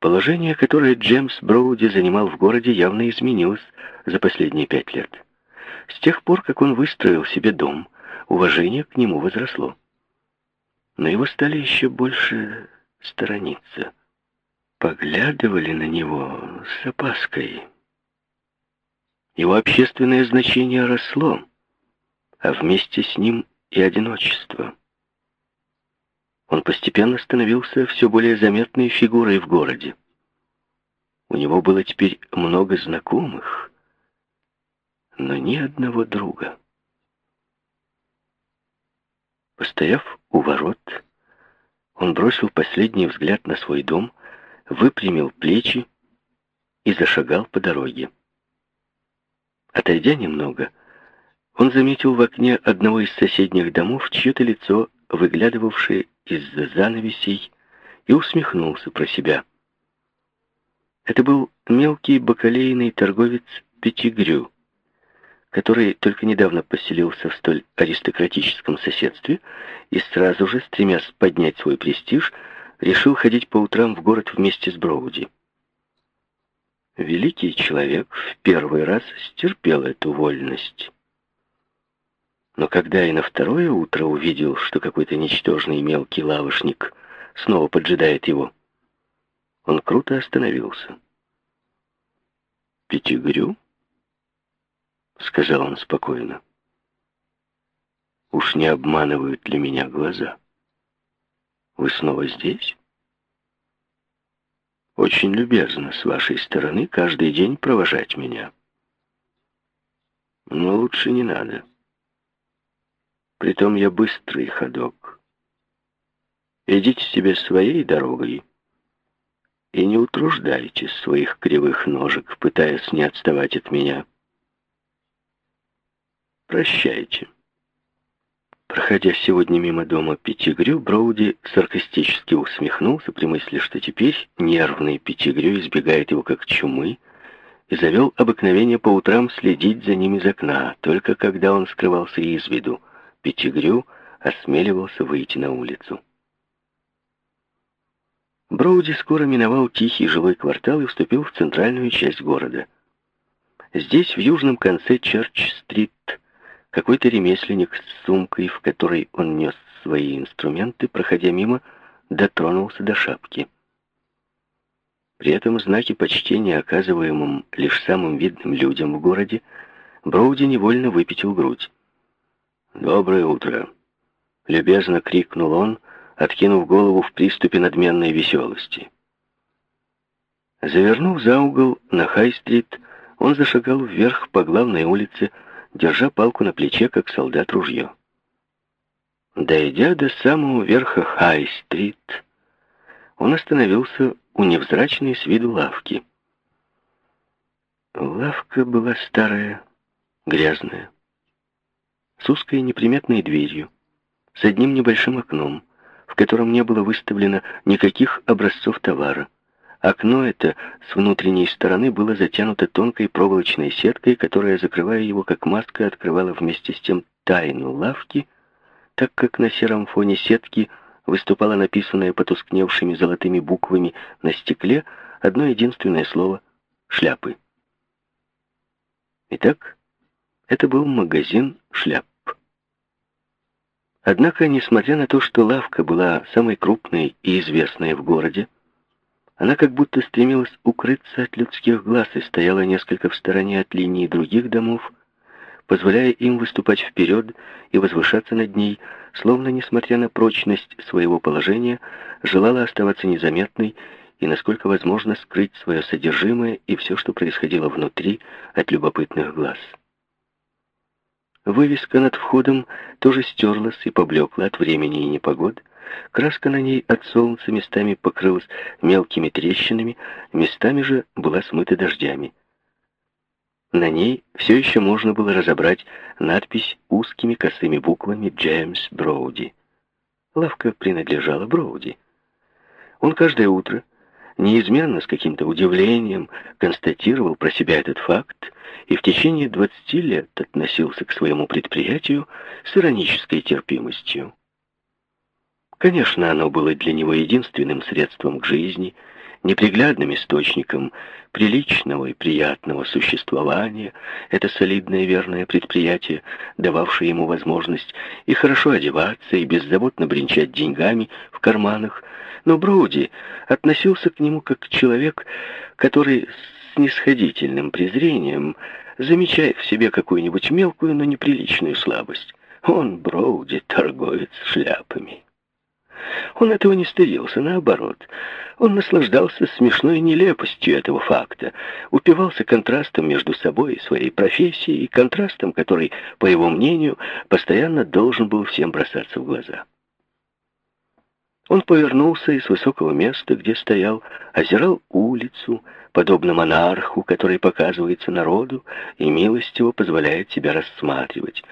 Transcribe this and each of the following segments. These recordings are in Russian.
Положение, которое Джеймс Броуди занимал в городе, явно изменилось за последние пять лет. С тех пор, как он выстроил себе дом, уважение к нему возросло. Но его стали еще больше сторониться. Поглядывали на него с опаской. Его общественное значение росло, а вместе с ним и одиночество. Он постепенно становился все более заметной фигурой в городе. У него было теперь много знакомых, но ни одного друга. Постояв у ворот, он бросил последний взгляд на свой дом, выпрямил плечи и зашагал по дороге. Отойдя немного, он заметил в окне одного из соседних домов чье-то лицо, выглядывавшее из-за занавесей, и усмехнулся про себя. Это был мелкий бакалейный торговец Пятигрю, который только недавно поселился в столь аристократическом соседстве и сразу же, стремясь поднять свой престиж, решил ходить по утрам в город вместе с Броуди. Великий человек в первый раз стерпел эту вольность. Но когда и на второе утро увидел, что какой-то ничтожный мелкий лавошник снова поджидает его, он круто остановился. «Пятигрю?» — сказал он спокойно. «Уж не обманывают ли меня глаза? Вы снова здесь?» «Очень любезно с вашей стороны каждый день провожать меня. Но лучше не надо». Притом я быстрый ходок. Идите себе своей дорогой и не утруждайте своих кривых ножек, пытаясь не отставать от меня. Прощайте. Проходя сегодня мимо дома Пятигрю, Броуди саркастически усмехнулся при мысли, что теперь нервный Пятигрю избегает его как чумы, и завел обыкновение по утрам следить за ним из окна, только когда он скрывался из виду. Пятигрю осмеливался выйти на улицу. Броуди скоро миновал тихий жилой квартал и вступил в центральную часть города. Здесь, в южном конце Черч-стрит, какой-то ремесленник с сумкой, в которой он нес свои инструменты, проходя мимо, дотронулся до шапки. При этом знаки почтения, оказываемым лишь самым видным людям в городе, Броуди невольно выпятил грудь. «Доброе утро!» — любезно крикнул он, откинув голову в приступе надменной веселости. Завернув за угол на Хай-стрит, он зашагал вверх по главной улице, держа палку на плече, как солдат ружье. Дойдя до самого верха Хай-стрит, он остановился у невзрачной с виду лавки. Лавка была старая, грязная с узкой неприметной дверью, с одним небольшим окном, в котором не было выставлено никаких образцов товара. Окно это с внутренней стороны было затянуто тонкой проволочной сеткой, которая, закрывая его как маска, открывала вместе с тем тайну лавки, так как на сером фоне сетки выступало написанное потускневшими золотыми буквами на стекле одно единственное слово «шляпы». Итак, это был магазин шляп. Однако, несмотря на то, что лавка была самой крупной и известной в городе, она как будто стремилась укрыться от людских глаз и стояла несколько в стороне от линии других домов, позволяя им выступать вперед и возвышаться над ней, словно, несмотря на прочность своего положения, желала оставаться незаметной и, насколько возможно, скрыть свое содержимое и все, что происходило внутри, от любопытных глаз. Вывеска над входом тоже стерлась и поблекла от времени и непогод. Краска на ней от солнца местами покрылась мелкими трещинами, местами же была смыта дождями. На ней все еще можно было разобрать надпись узкими косыми буквами «Джеймс Броуди». Лавка принадлежала Броуди. Он каждое утро неизменно с каким-то удивлением констатировал про себя этот факт и в течение 20 лет относился к своему предприятию с иронической терпимостью. Конечно, оно было для него единственным средством к жизни, неприглядным источником приличного и приятного существования, это солидное верное предприятие, дававшее ему возможность и хорошо одеваться, и беззаботно бренчать деньгами в карманах, но Броуди относился к нему как человек, который с снисходительным презрением замечает в себе какую-нибудь мелкую, но неприличную слабость. Он, Броуди, торговец шляпами. Он этого не стыдился, наоборот. Он наслаждался смешной нелепостью этого факта, упивался контрастом между собой и своей профессией, и контрастом, который, по его мнению, постоянно должен был всем бросаться в глаза. Он повернулся и с высокого места, где стоял, озирал улицу, подобно монарху, который показывается народу и милостиво позволяет себя рассматривать.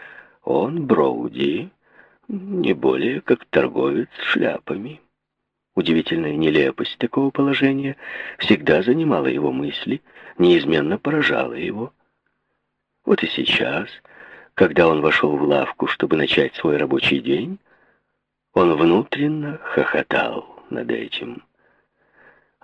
Он, Броуди, не более как торговец шляпами. Удивительная нелепость такого положения всегда занимала его мысли, неизменно поражала его. Вот и сейчас, когда он вошел в лавку, чтобы начать свой рабочий день, он внутренно хохотал над этим.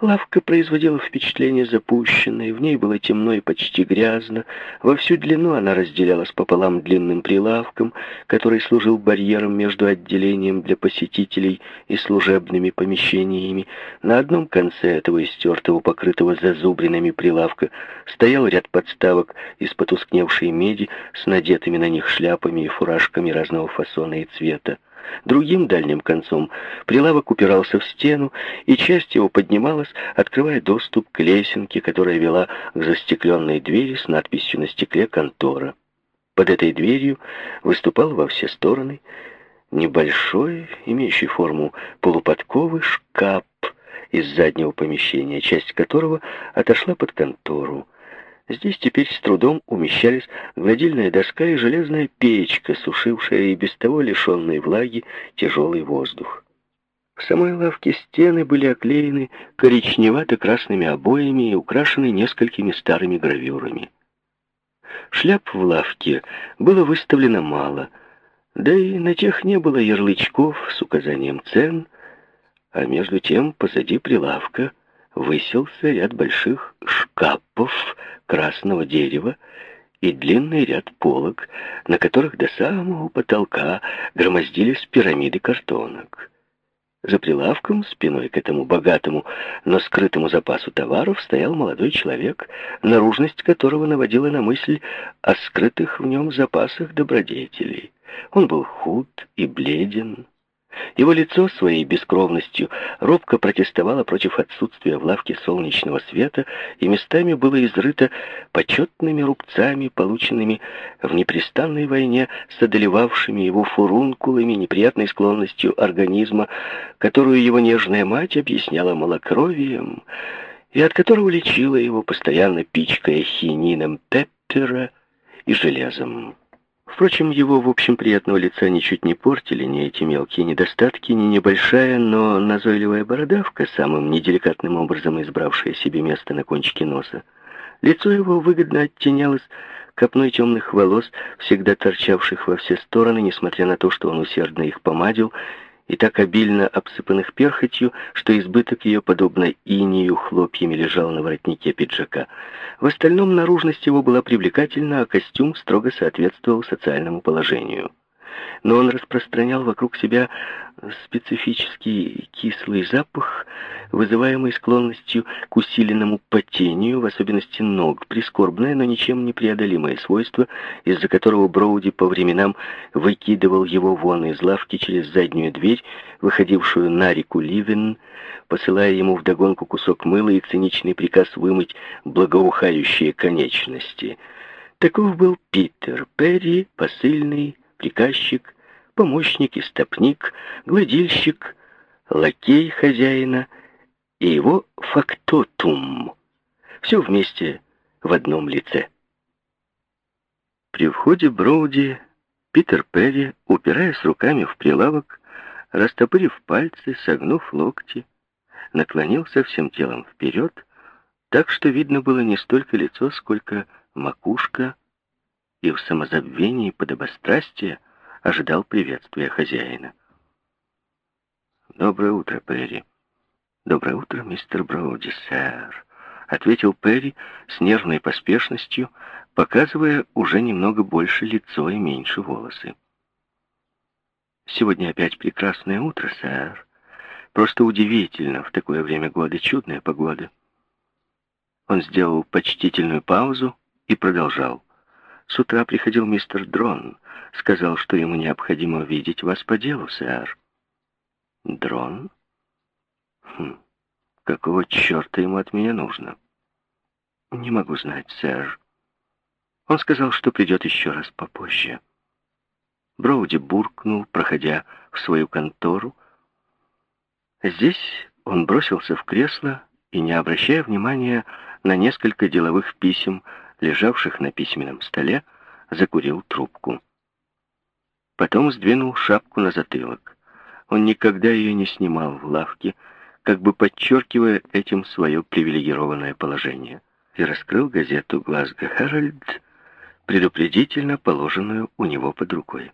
Лавка производила впечатление запущенной, в ней было темно и почти грязно. Во всю длину она разделялась пополам длинным прилавком, который служил барьером между отделением для посетителей и служебными помещениями. На одном конце этого истертого, покрытого зазубринами прилавка стоял ряд подставок из потускневшей меди с надетыми на них шляпами и фуражками разного фасона и цвета. Другим дальним концом прилавок упирался в стену, и часть его поднималась, открывая доступ к лесенке, которая вела к застекленной двери с надписью на стекле «Контора». Под этой дверью выступал во все стороны небольшой, имеющий форму полуподковый шкаф из заднего помещения, часть которого отошла под контору. Здесь теперь с трудом умещались гладильная доска и железная печка, сушившая и без того лишенный влаги тяжелый воздух. В самой лавке стены были оклеены коричневато-красными обоями и украшены несколькими старыми гравюрами. Шляп в лавке было выставлено мало, да и на тех не было ярлычков с указанием цен, а между тем позади прилавка высился ряд больших шкафов красного дерева и длинный ряд полок, на которых до самого потолка громоздились пирамиды картонок. За прилавком, спиной к этому богатому, но скрытому запасу товаров, стоял молодой человек, наружность которого наводила на мысль о скрытых в нем запасах добродетелей. Он был худ и бледен, его лицо своей бескровностью робко протестовало против отсутствия в лавке солнечного света и местами было изрыто почетными рубцами, полученными в непрестанной войне с одолевавшими его фурункулами, неприятной склонностью организма, которую его нежная мать объясняла малокровием, и от которого лечила его, постоянно пичкая хинином пеппера и железом. Впрочем, его, в общем, приятного лица ничуть не портили ни эти мелкие недостатки, ни небольшая, но назойливая бородавка, самым неделикатным образом избравшая себе место на кончике носа. Лицо его выгодно оттенялось копной темных волос, всегда торчавших во все стороны, несмотря на то, что он усердно их помадил, и так обильно обсыпанных перхотью, что избыток ее, подобно инию, хлопьями лежал на воротнике пиджака. В остальном наружность его была привлекательна, а костюм строго соответствовал социальному положению но он распространял вокруг себя специфический кислый запах, вызываемый склонностью к усиленному потению, в особенности ног, прискорбное, но ничем не преодолимое свойство, из-за которого Броуди по временам выкидывал его вон из лавки через заднюю дверь, выходившую на реку Ливен, посылая ему вдогонку кусок мыла и циничный приказ вымыть благоухающие конечности. Таков был Питер Перри, посыльный, приказчик, помощник, истопник, гладильщик, лакей хозяина и его фактотум. Все вместе в одном лице. При входе Броуди Питер Перри, упираясь руками в прилавок, растопырив пальцы, согнув локти, наклонился всем телом вперед, так что видно было не столько лицо, сколько макушка, и в самозабвении подобострастия ожидал приветствия хозяина. «Доброе утро, Перри». «Доброе утро, мистер Броуди, сэр», — ответил Перри с нервной поспешностью, показывая уже немного больше лицо и меньше волосы. «Сегодня опять прекрасное утро, сэр. Просто удивительно, в такое время года чудная погода». Он сделал почтительную паузу и продолжал. «С утра приходил мистер Дрон. Сказал, что ему необходимо видеть вас по делу, сэр». «Дрон? Хм, какого черта ему от меня нужно?» «Не могу знать, сэр. Он сказал, что придет еще раз попозже». Броуди буркнул, проходя в свою контору. Здесь он бросился в кресло и, не обращая внимания на несколько деловых писем, лежавших на письменном столе, закурил трубку. Потом сдвинул шапку на затылок. Он никогда ее не снимал в лавке, как бы подчеркивая этим свое привилегированное положение, и раскрыл газету «Глазго Herald», предупредительно положенную у него под рукой.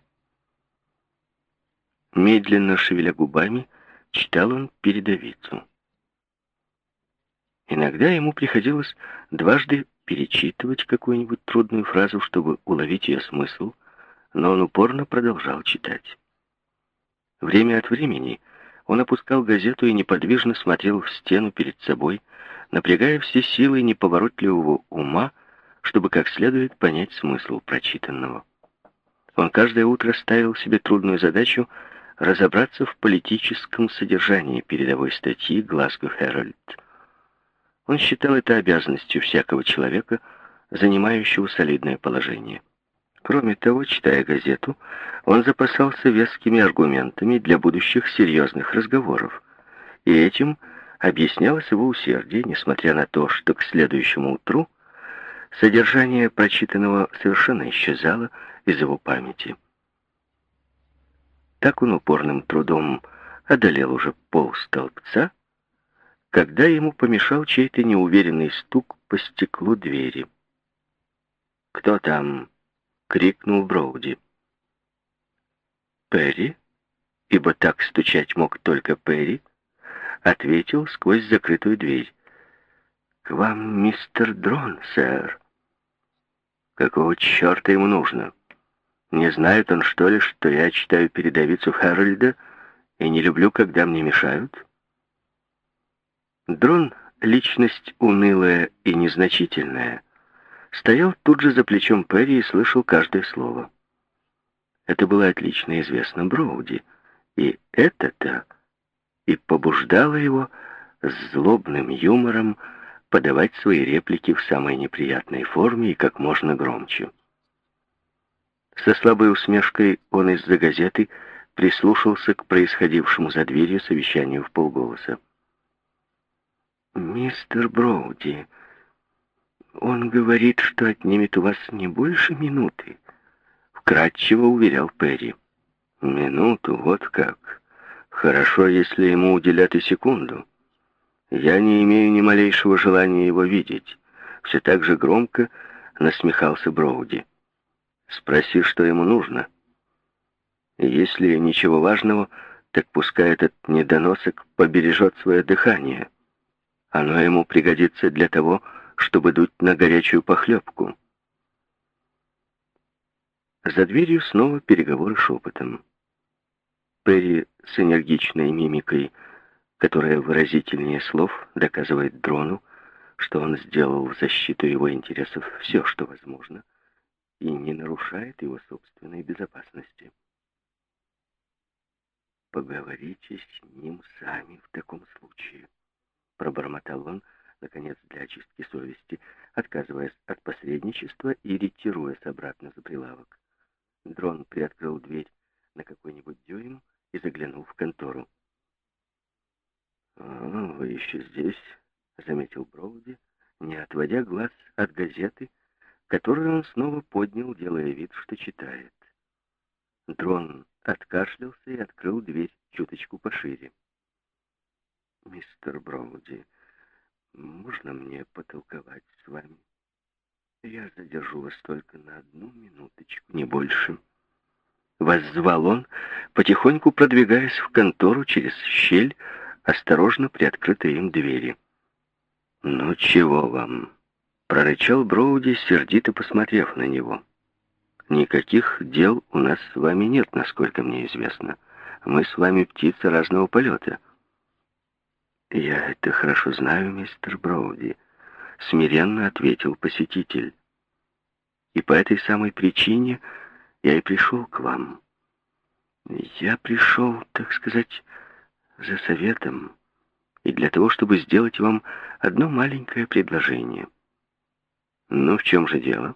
Медленно шевеля губами, читал он передовицу. Иногда ему приходилось дважды перечитывать какую-нибудь трудную фразу, чтобы уловить ее смысл, но он упорно продолжал читать. Время от времени он опускал газету и неподвижно смотрел в стену перед собой, напрягая все силы неповоротливого ума, чтобы как следует понять смысл прочитанного. Он каждое утро ставил себе трудную задачу разобраться в политическом содержании передовой статьи «Глазго Herald». Он считал это обязанностью всякого человека, занимающего солидное положение. Кроме того, читая газету, он запасался вескими аргументами для будущих серьезных разговоров, и этим объяснялось его усердие, несмотря на то, что к следующему утру содержание прочитанного совершенно исчезало из его памяти. Так он упорным трудом одолел уже пол столбца, когда ему помешал чей-то неуверенный стук по стеклу двери. «Кто там?» — крикнул Броуди. «Перри?» ибо так стучать мог только Перри, ответил сквозь закрытую дверь. «К вам мистер Дрон, сэр». «Какого черта ему нужно?» Не знает он, что ли, что я читаю передовицу Хэрольда и не люблю, когда мне мешают? Дрон, личность унылая и незначительная, стоял тут же за плечом Перри и слышал каждое слово. Это было отлично известно Броуди, и это-то и побуждало его с злобным юмором подавать свои реплики в самой неприятной форме и как можно громче. Со слабой усмешкой он из-за газеты прислушался к происходившему за дверью совещанию в полголоса. «Мистер Броуди, он говорит, что отнимет у вас не больше минуты», — вкратчиво уверял Перри. «Минуту, вот как. Хорошо, если ему уделят и секунду. Я не имею ни малейшего желания его видеть». Все так же громко насмехался Броуди. Спроси, что ему нужно. Если ничего важного, так пускай этот недоносок побережет свое дыхание. Оно ему пригодится для того, чтобы дуть на горячую похлебку. За дверью снова переговоры шепотом. Перри с энергичной мимикой, которая выразительнее слов доказывает дрону, что он сделал в защиту его интересов все, что возможно — и не нарушает его собственной безопасности. «Поговорите с ним сами в таком случае», — пробормотал он, наконец, для очистки совести, отказываясь от посредничества и ретируясь обратно за прилавок. Дрон приоткрыл дверь на какой-нибудь дюйм и заглянул в контору. «А, вы еще здесь», — заметил Броуди, не отводя глаз от газеты, которую он снова поднял, делая вид, что читает. Дрон откашлялся и открыл дверь чуточку пошире. «Мистер Броуди, можно мне потолковать с вами? Я задержу вас только на одну минуточку, не больше». — воззвал он, потихоньку продвигаясь в контору через щель, осторожно приоткрытой им двери. «Ну чего вам?» — прорычал Броуди, сердито посмотрев на него. «Никаких дел у нас с вами нет, насколько мне известно. Мы с вами птицы разного полета». «Я это хорошо знаю, мистер Броуди», — смиренно ответил посетитель. «И по этой самой причине я и пришел к вам. Я пришел, так сказать, за советом и для того, чтобы сделать вам одно маленькое предложение. Ну, в чем же дело?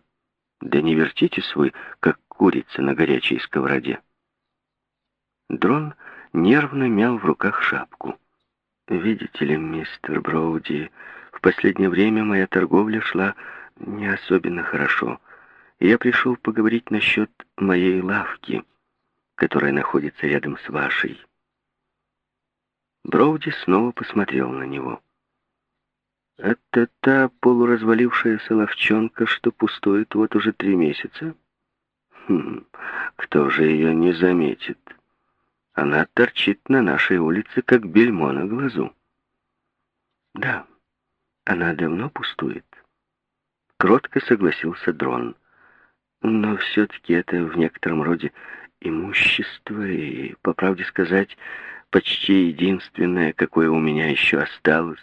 Да не вертитесь вы, как курица на горячей сковороде. Дрон нервно мял в руках шапку. Видите ли, мистер Броуди, в последнее время моя торговля шла не особенно хорошо. Я пришел поговорить насчет моей лавки, которая находится рядом с вашей. Броуди снова посмотрел на него. «Это та полуразвалившаяся ловчонка, что пустует вот уже три месяца? Хм, кто же ее не заметит? Она торчит на нашей улице, как бельмо на глазу». «Да, она давно пустует», — кротко согласился Дрон. «Но все-таки это в некотором роде имущество, и, по правде сказать, почти единственное, какое у меня еще осталось.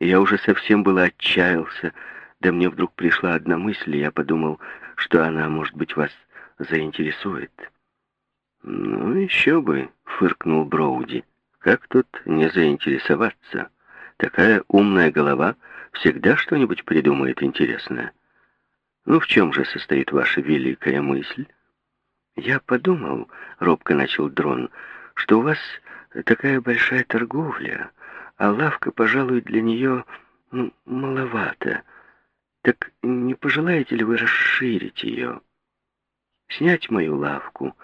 Я уже совсем было отчаялся, да мне вдруг пришла одна мысль, и я подумал, что она, может быть, вас заинтересует. «Ну, еще бы», — фыркнул Броуди. «Как тут не заинтересоваться? Такая умная голова всегда что-нибудь придумает интересное. Ну, в чем же состоит ваша великая мысль?» «Я подумал», — робко начал Дрон, — что у вас такая большая торговля, а лавка, пожалуй, для нее ну, маловато. Так не пожелаете ли вы расширить ее? Снять мою лавку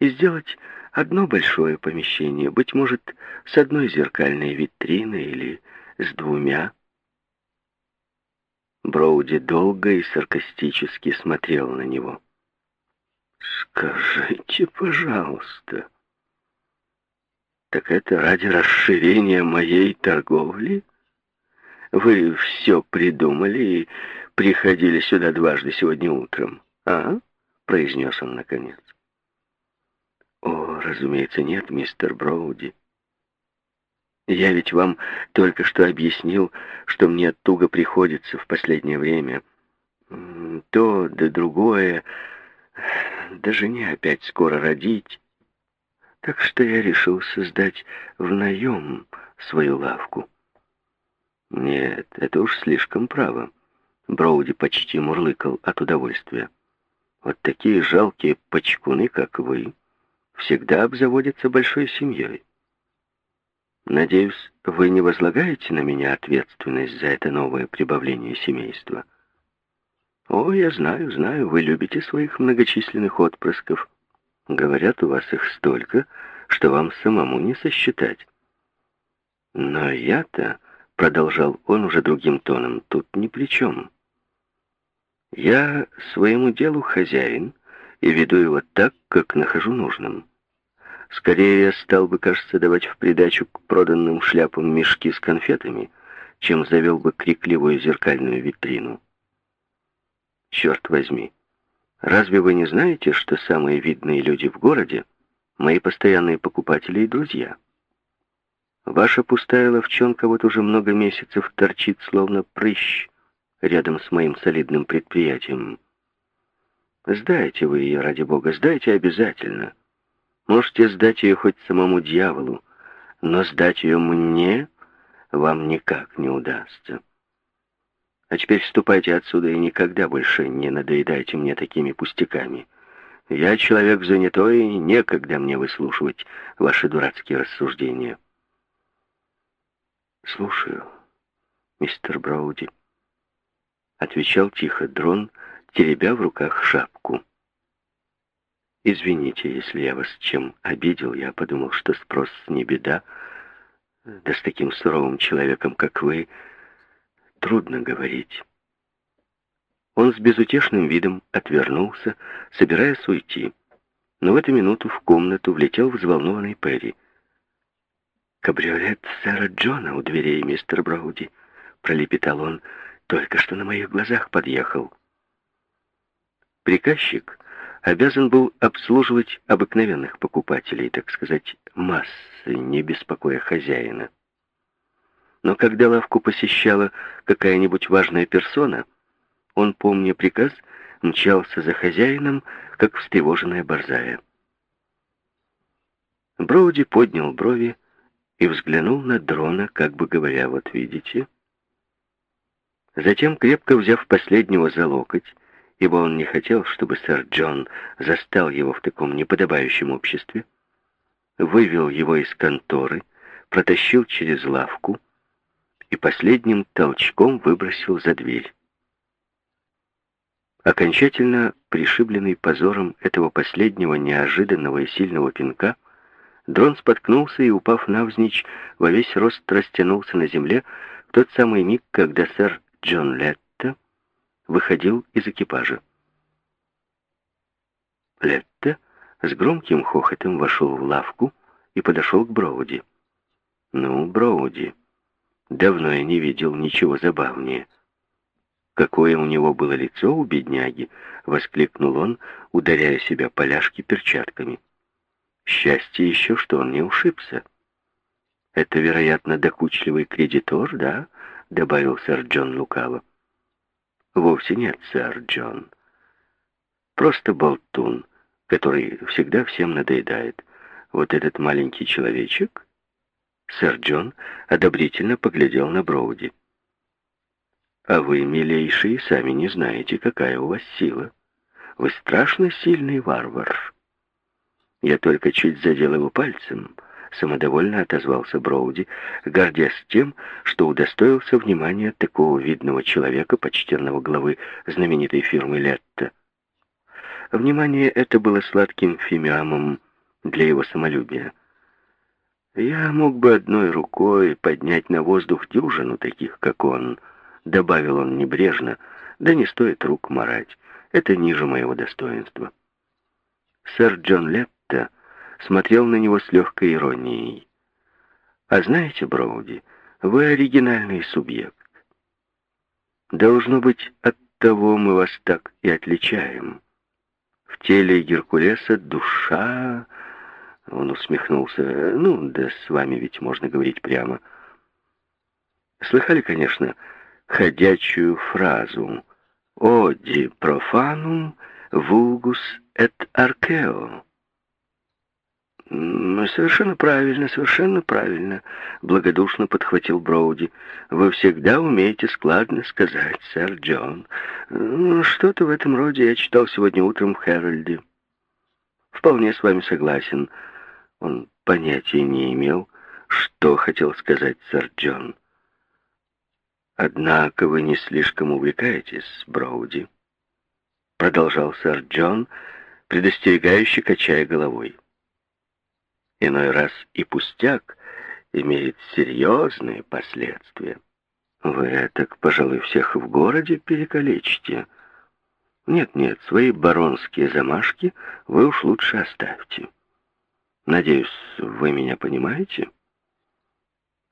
и сделать одно большое помещение, быть может, с одной зеркальной витриной или с двумя? Броуди долго и саркастически смотрел на него. «Скажите, пожалуйста», так это ради расширения моей торговли? Вы все придумали и приходили сюда дважды сегодня утром, а? Произнес он наконец. Разумеется, нет, мистер Броуди. Я ведь вам только что объяснил, что мне туго приходится в последнее время. То да другое. Даже не опять скоро родить. Так что я решил создать в наем свою лавку. Нет, это уж слишком право. Броуди почти мурлыкал от удовольствия. Вот такие жалкие почкуны, как вы, всегда обзаводятся большой семьей. Надеюсь, вы не возлагаете на меня ответственность за это новое прибавление семейства. О, я знаю, знаю, вы любите своих многочисленных отпрысков. Говорят, у вас их столько, что вам самому не сосчитать. Но я-то, продолжал он уже другим тоном, тут ни при чем. Я своему делу хозяин и веду его так, как нахожу нужным. Скорее я стал бы, кажется, давать в придачу к проданным шляпам мешки с конфетами, чем завел бы крикливую зеркальную витрину. Черт возьми, Разве вы не знаете, что самые видные люди в городе — мои постоянные покупатели и друзья? Ваша пустая ловчонка вот уже много месяцев торчит, словно прыщ, рядом с моим солидным предприятием. Сдайте вы ее, ради бога, сдайте обязательно. Можете сдать ее хоть самому дьяволу, но сдать ее мне вам никак не удастся. А теперь ступайте отсюда и никогда больше не надоедайте мне такими пустяками. Я человек занятой, и некогда мне выслушивать ваши дурацкие рассуждения. Слушаю, мистер Брауди. Отвечал тихо дрон, теребя в руках шапку. Извините, если я вас чем обидел, я подумал, что спрос не беда. Да с таким суровым человеком, как вы, трудно говорить. Он с безутешным видом отвернулся, собираясь уйти. Но в эту минуту в комнату влетел взволнованный Перри. «Кабриолет сэра Джона у дверей, мистер Броуди», — пролепетал он, — «только что на моих глазах подъехал». Приказчик обязан был обслуживать обыкновенных покупателей, так сказать, массы, не беспокоя хозяина. Но когда лавку посещала какая-нибудь важная персона, он, помня приказ, мчался за хозяином, как встревоженная борзая. Броуди поднял брови и взглянул на дрона, как бы говоря, вот видите. Затем, крепко взяв последнего за локоть, ибо он не хотел, чтобы сэр Джон застал его в таком неподобающем обществе, вывел его из конторы, протащил через лавку и последним толчком выбросил за дверь. Окончательно пришибленный позором этого последнего неожиданного и сильного пинка, дрон споткнулся и, упав навзничь, во весь рост растянулся на земле в тот самый миг, когда сэр Джон Летт выходил из экипажа. Летта с громким хохотом вошел в лавку и подошел к Броуди. «Ну, Броуди, давно я не видел ничего забавнее». «Какое у него было лицо у бедняги!» — воскликнул он, ударяя себя поляшки перчатками. «Счастье еще, что он не ушибся». «Это, вероятно, докучливый кредитор, да?» — добавил сэр Джон лукаво. Вовсе нет, сэр Джон. Просто болтун, который всегда всем надоедает. Вот этот маленький человечек... Сэр Джон одобрительно поглядел на Броуди. «А вы, милейшие, сами не знаете, какая у вас сила. Вы страшно сильный варвар. Я только чуть задел его пальцем, самодовольно отозвался Броуди, гордясь тем, что удостоился внимания такого видного человека, почтенного главы знаменитой фирмы Летта. Внимание это было сладким фимиамом для его самолюбия. «Я мог бы одной рукой поднять на воздух дюжину таких, как он», — добавил он небрежно, — «да не стоит рук марать, это ниже моего достоинства». Сэр Джон Летта смотрел на него с легкой иронией. «А знаете, Броуди, вы оригинальный субъект. Должно быть, от того мы вас так и отличаем. В теле Геркулеса душа...» Он усмехнулся. «Ну, да с вами ведь можно говорить прямо». Слыхали, конечно, ходячую фразу «Оди профанум вулгус эт аркео». «Совершенно правильно, совершенно правильно», — благодушно подхватил Броуди. «Вы всегда умеете складно сказать, сэр Джон. Ну, что-то в этом роде я читал сегодня утром в Хэрольде. Вполне с вами согласен. Он понятия не имел, что хотел сказать сэр Джон. Однако вы не слишком увлекаетесь, Броуди», — продолжал сэр Джон, предостерегающе качая головой. Иной раз и пустяк имеет серьезные последствия. Вы так, пожалуй, всех в городе перекалечите. Нет-нет, свои баронские замашки вы уж лучше оставьте. Надеюсь, вы меня понимаете?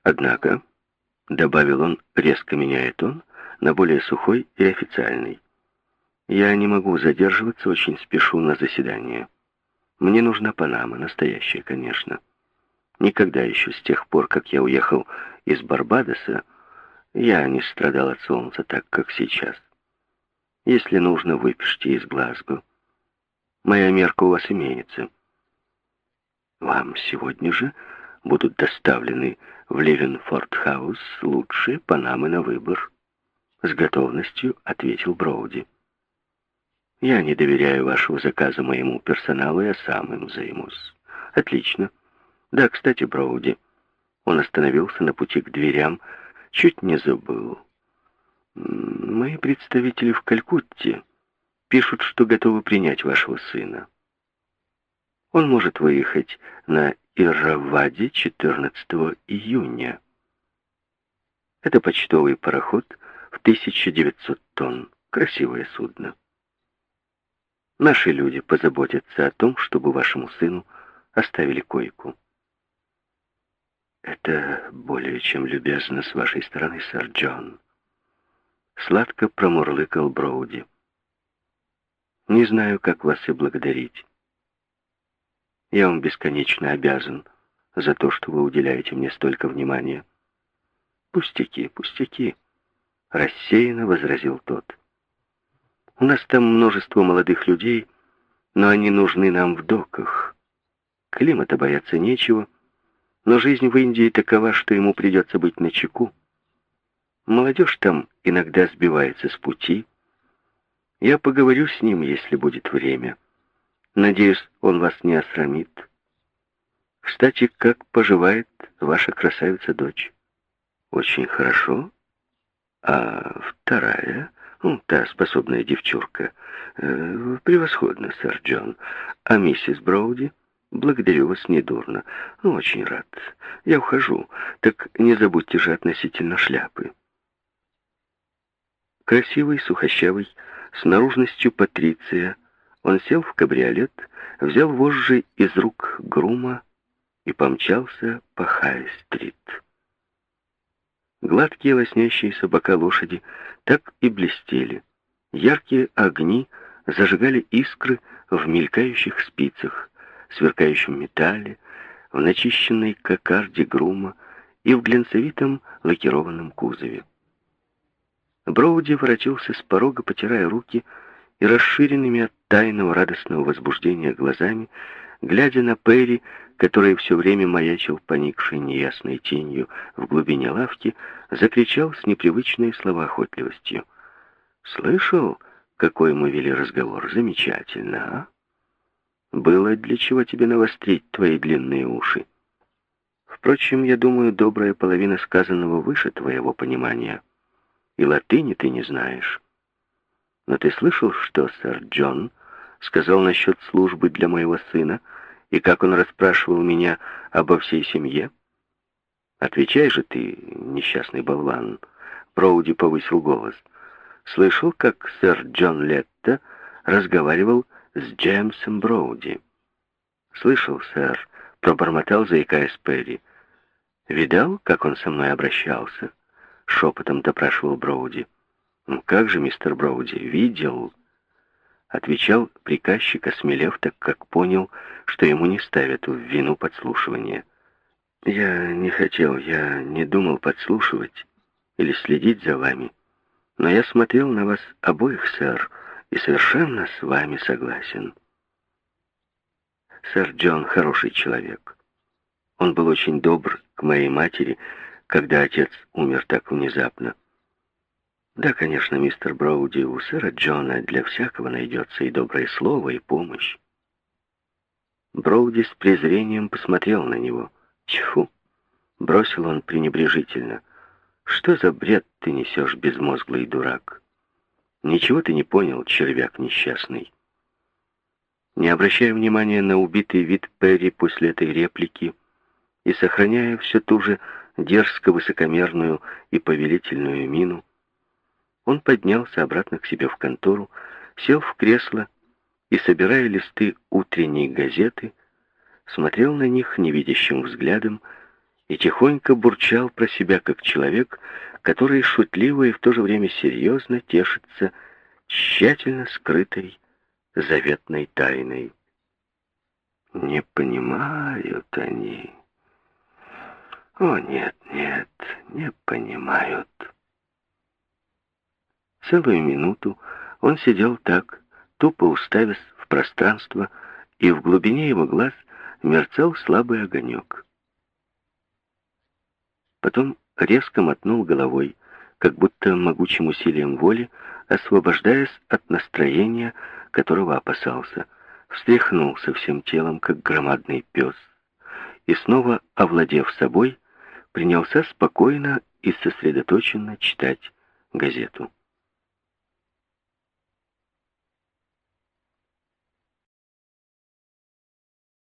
Однако, — добавил он, резко меняя тон, на более сухой и официальный, — я не могу задерживаться, очень спешу на заседание. Мне нужна Панама, настоящая, конечно. Никогда еще с тех пор, как я уехал из Барбадоса, я не страдал от солнца так, как сейчас. Если нужно, выпишите из Глазго. Моя мерка у вас имеется. Вам сегодня же будут доставлены в Левенфорд-хаус лучшие Панамы на выбор. С готовностью ответил Броуди. Я не доверяю вашего заказа моему персоналу, я сам им займусь. Отлично. Да, кстати, Броуди. Он остановился на пути к дверям. Чуть не забыл. Мои представители в Калькутте пишут, что готовы принять вашего сына. Он может выехать на Ирраваде 14 июня. Это почтовый пароход в 1900 тонн. Красивое судно. Наши люди позаботятся о том, чтобы вашему сыну оставили койку. Это более чем любезно с вашей стороны, сэр Джон. Сладко промурлыкал Броуди. Не знаю, как вас и благодарить. Я вам бесконечно обязан за то, что вы уделяете мне столько внимания. Пустяки, пустяки, рассеянно возразил тот. У нас там множество молодых людей, но они нужны нам в доках. Климата бояться нечего, но жизнь в Индии такова, что ему придется быть начеку. Молодежь там иногда сбивается с пути. Я поговорю с ним, если будет время. Надеюсь, он вас не осрамит. Кстати, как поживает ваша красавица-дочь? Очень хорошо. А вторая, та способная девчурка, э, превосходно, сэр Джон. А миссис Броуди? Благодарю вас недурно. Ну, очень рад. Я ухожу. Так не забудьте же относительно шляпы. Красивый, сухощавый, с наружностью Патриция, он сел в кабриолет, взял вожжи из рук грума и помчался по Хай-стрит. Гладкие лоснящиеся бока лошади так и блестели. Яркие огни зажигали искры в мелькающих спицах, сверкающем металле, в начищенной кокарде грума и в глянцевитом лакированном кузове. Броуди воротился с порога, потирая руки и расширенными от тайного радостного возбуждения глазами, глядя на Перри, который все время маячил поникшей неясной тенью в глубине лавки, закричал с непривычной словоохотливостью. «Слышал, какой мы вели разговор? Замечательно, а? Было для чего тебе навострить твои длинные уши. Впрочем, я думаю, добрая половина сказанного выше твоего понимания. И латыни ты не знаешь. Но ты слышал, что сэр Джон сказал насчет службы для моего сына, и как он расспрашивал меня обо всей семье? Отвечай же ты, несчастный болван. Броуди повысил голос. Слышал, как сэр Джон Летто разговаривал с Джеймсом Броуди. Слышал, сэр, пробормотал, заикаясь Перри. Видал, как он со мной обращался? Шепотом допрашивал Броуди. «Ну как же, мистер Броуди, видел?» Отвечал приказчик, осмелев, так как понял, что ему не ставят в вину подслушивания. «Я не хотел, я не думал подслушивать или следить за вами, но я смотрел на вас обоих, сэр, и совершенно с вами согласен. Сэр Джон хороший человек. Он был очень добр к моей матери, когда отец умер так внезапно. Да, конечно, мистер Броуди, у сэра Джона для всякого найдется и доброе слово, и помощь. Броуди с презрением посмотрел на него. Тьфу! Бросил он пренебрежительно. Что за бред ты несешь, безмозглый дурак? Ничего ты не понял, червяк несчастный. Не обращая внимания на убитый вид Перри после этой реплики и сохраняя все ту же дерзко-высокомерную и повелительную мину, он поднялся обратно к себе в контору, сел в кресло и, собирая листы утренней газеты, смотрел на них невидящим взглядом и тихонько бурчал про себя, как человек, который шутливо и в то же время серьезно тешится тщательно скрытой заветной тайной. Не понимают они, о, нет, нет, не понимают. Целую минуту он сидел так, тупо уставясь в пространство, и в глубине его глаз мерцал слабый огонек. Потом резко мотнул головой, как будто могучим усилием воли, освобождаясь от настроения, которого опасался, встряхнулся всем телом, как громадный пес, и снова, овладев собой, принялся спокойно и сосредоточенно читать газету.